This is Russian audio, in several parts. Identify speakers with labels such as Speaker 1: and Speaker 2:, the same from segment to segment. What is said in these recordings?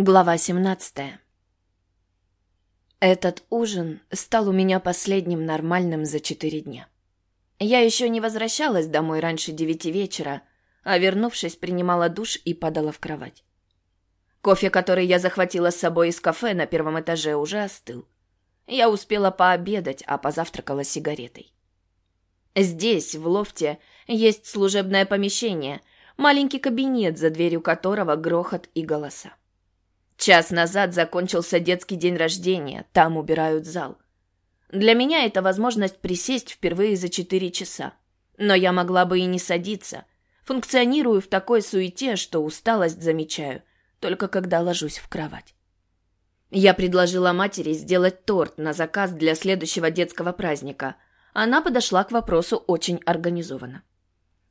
Speaker 1: Глава 17 Этот ужин стал у меня последним нормальным за четыре дня. Я еще не возвращалась домой раньше девяти вечера, а вернувшись, принимала душ и падала в кровать. Кофе, который я захватила с собой из кафе на первом этаже, уже остыл. Я успела пообедать, а позавтракала сигаретой. Здесь, в лофте, есть служебное помещение, маленький кабинет, за дверью которого грохот и голоса. Час назад закончился детский день рождения, там убирают зал. Для меня это возможность присесть впервые за четыре часа. Но я могла бы и не садиться. Функционирую в такой суете, что усталость замечаю, только когда ложусь в кровать. Я предложила матери сделать торт на заказ для следующего детского праздника. Она подошла к вопросу очень организованно.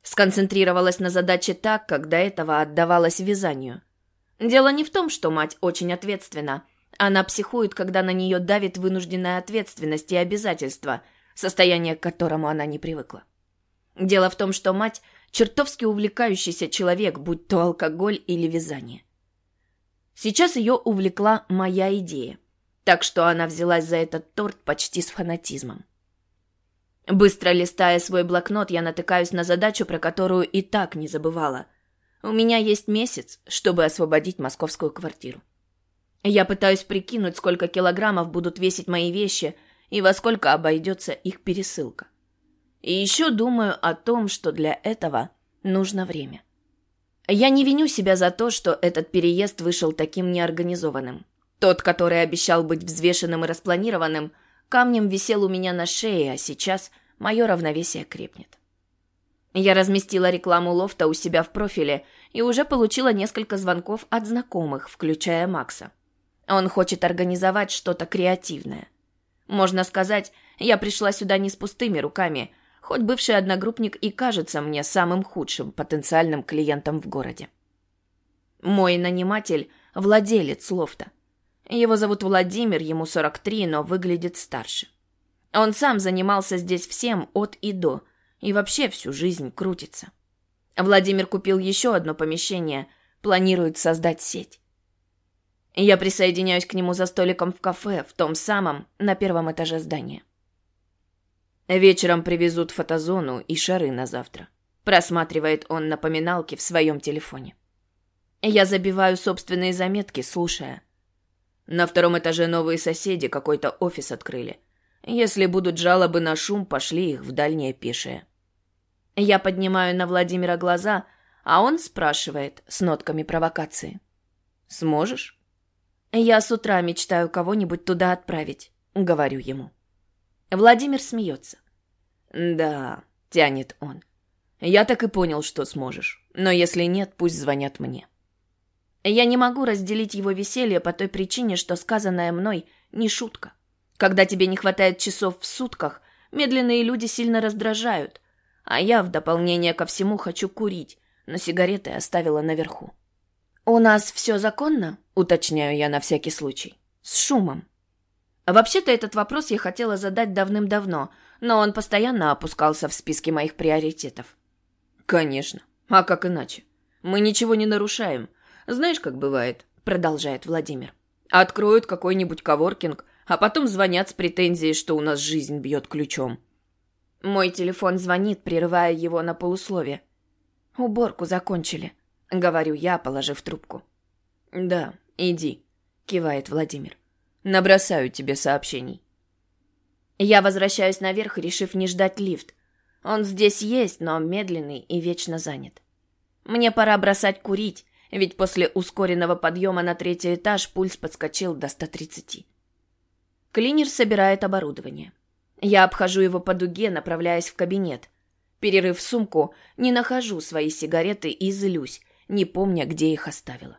Speaker 1: Сконцентрировалась на задаче так, как до этого отдавалась вязанию – Дело не в том, что мать очень ответственна. Она психует, когда на нее давит вынужденная ответственность и обязательства, состояние к которому она не привыкла. Дело в том, что мать – чертовски увлекающийся человек, будь то алкоголь или вязание. Сейчас ее увлекла моя идея, так что она взялась за этот торт почти с фанатизмом. Быстро листая свой блокнот, я натыкаюсь на задачу, про которую и так не забывала – у меня есть месяц, чтобы освободить московскую квартиру. Я пытаюсь прикинуть, сколько килограммов будут весить мои вещи и во сколько обойдется их пересылка. И еще думаю о том, что для этого нужно время. Я не виню себя за то, что этот переезд вышел таким неорганизованным. Тот, который обещал быть взвешенным и распланированным, камнем висел у меня на шее, а сейчас мое равновесие крепнет. Я разместила рекламу лофта у себя в профиле и уже получила несколько звонков от знакомых, включая Макса. Он хочет организовать что-то креативное. Можно сказать, я пришла сюда не с пустыми руками, хоть бывший одногруппник и кажется мне самым худшим потенциальным клиентом в городе. Мой наниматель – владелец лофта. Его зовут Владимир, ему 43, но выглядит старше. Он сам занимался здесь всем от и до, и вообще всю жизнь крутится. Владимир купил еще одно помещение, планирует создать сеть. Я присоединяюсь к нему за столиком в кафе, в том самом, на первом этаже здания. Вечером привезут фотозону и шары на завтра. Просматривает он напоминалки в своем телефоне. Я забиваю собственные заметки, слушая. На втором этаже новые соседи какой-то офис открыли. Если будут жалобы на шум, пошли их в дальнее пешее. Я поднимаю на Владимира глаза, а он спрашивает с нотками провокации. «Сможешь?» «Я с утра мечтаю кого-нибудь туда отправить», — говорю ему. Владимир смеется. «Да», — тянет он. «Я так и понял, что сможешь. Но если нет, пусть звонят мне». Я не могу разделить его веселье по той причине, что сказанное мной не шутка. Когда тебе не хватает часов в сутках, медленные люди сильно раздражают, а я в дополнение ко всему хочу курить, но сигареты оставила наверху. «У нас все законно?» — уточняю я на всякий случай. «С шумом». Вообще-то этот вопрос я хотела задать давным-давно, но он постоянно опускался в списке моих приоритетов. «Конечно. А как иначе? Мы ничего не нарушаем. Знаешь, как бывает?» — продолжает Владимир. «Откроют какой-нибудь коворкинг, а потом звонят с претензией, что у нас жизнь бьет ключом. Мой телефон звонит, прерывая его на полуслове. «Уборку закончили», — говорю я, положив трубку. «Да, иди», — кивает Владимир. «Набросаю тебе сообщений». Я возвращаюсь наверх, решив не ждать лифт. Он здесь есть, но медленный и вечно занят. Мне пора бросать курить, ведь после ускоренного подъема на третий этаж пульс подскочил до 130. Клинер собирает оборудование. Я обхожу его по дуге, направляясь в кабинет. Перерыв сумку, не нахожу свои сигареты и злюсь, не помня, где их оставила.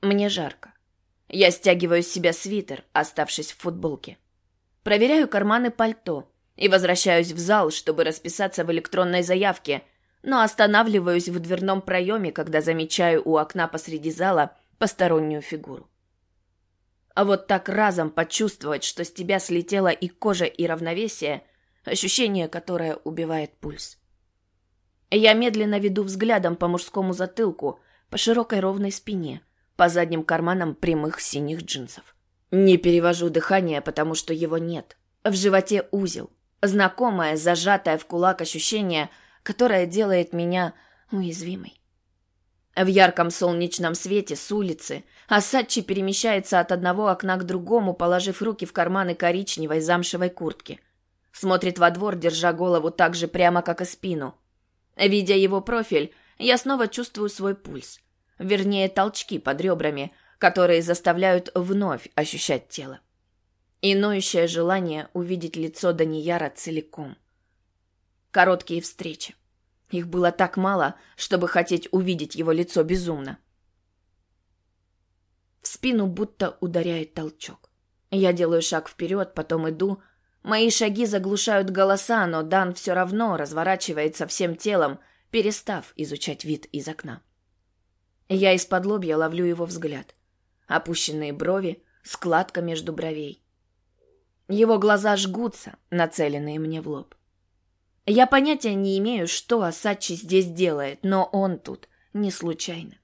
Speaker 1: Мне жарко. Я стягиваю с себя свитер, оставшись в футболке. Проверяю карманы пальто и возвращаюсь в зал, чтобы расписаться в электронной заявке, но останавливаюсь в дверном проеме, когда замечаю у окна посреди зала постороннюю фигуру. А вот так разом почувствовать, что с тебя слетела и кожа, и равновесие, ощущение, которое убивает пульс. Я медленно веду взглядом по мужскому затылку, по широкой ровной спине, по задним карманам прямых синих джинсов. Не перевожу дыхание, потому что его нет. В животе узел. Знакомое, зажатое в кулак ощущение, которое делает меня уязвимой. В ярком солнечном свете с улицы Асачи перемещается от одного окна к другому, положив руки в карманы коричневой замшевой куртки. Смотрит во двор, держа голову так же прямо, как и спину. Видя его профиль, я снова чувствую свой пульс. Вернее, толчки под ребрами, которые заставляют вновь ощущать тело. И ноющее желание увидеть лицо Данияра целиком. Короткие встречи. Их было так мало, чтобы хотеть увидеть его лицо безумно. В спину будто ударяет толчок. Я делаю шаг вперед, потом иду. Мои шаги заглушают голоса, но Дан все равно разворачивается всем телом, перестав изучать вид из окна. Я из-под лобья ловлю его взгляд. Опущенные брови, складка между бровей. Его глаза жгутся, нацеленные мне в лоб. Я понятия не имею, что Асачи здесь делает, но он тут не случайно.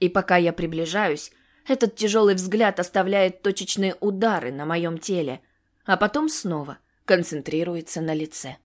Speaker 1: И пока я приближаюсь, этот тяжелый взгляд оставляет точечные удары на моем теле, а потом снова концентрируется на лице.